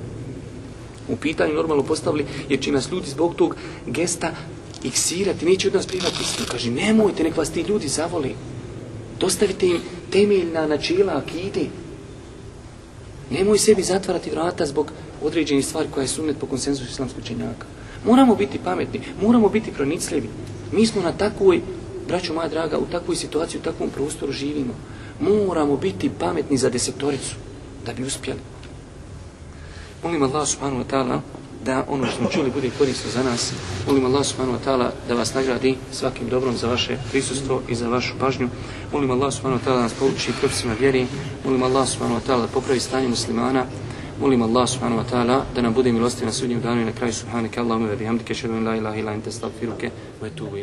U pitanju normalno postavili jer će nas ljudi zbog tog gesta iksirati, neće od nas prihvatiti. Kaže nemojte, nek vas ti ljudi zavoli. Dostavite im temeljna načela akide. Nemoj sebi zatvarati vrata zbog određenih stvari koja je sunnet po konsenzusu islamskog čenjaka. Moramo biti pametni, moramo biti pronicljivi. Mi smo na takvoj, braćo moja draga, u takvoj situaciji, u takvom prostoru živimo. Moramo biti pametni za desetoricu da bi uspjeli. Molim Allah subhanahu wa ta'ala da ono što smo čuli bude korisno za nas. Molim Allah subhanahu wa ta'ala da vas nagradi svakim dobrom za vaše prisustvo i za vašu pažnju. Molim Allah subhanahu wa ta'ala da nas pouči propisima vjeri. Molim Allah subhanahu wa ta'ala da popravi stanje muslimana. Molim Allah subhanahu wa ta'ala da nam bude milostiv na sudnjem danu i na kraju subhanaka Allahumma wa bihamdika ashhadu an la ilaha illa anta astaghfiruka wa atubu.